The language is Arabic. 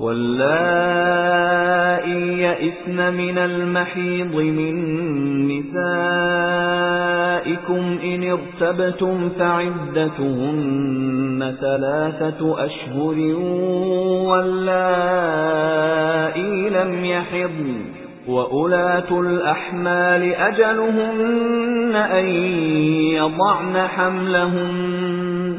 واللائي يئسن من المحيض من نسائكم إن ارتبتم فعدتهن ثلاثة أشهر واللائي لم يحضن وَأُولَاتُ الْأَحْمَالِ أَجَلُهُنَّ أَن يَضَعْنَ حَمْلَهُنَّ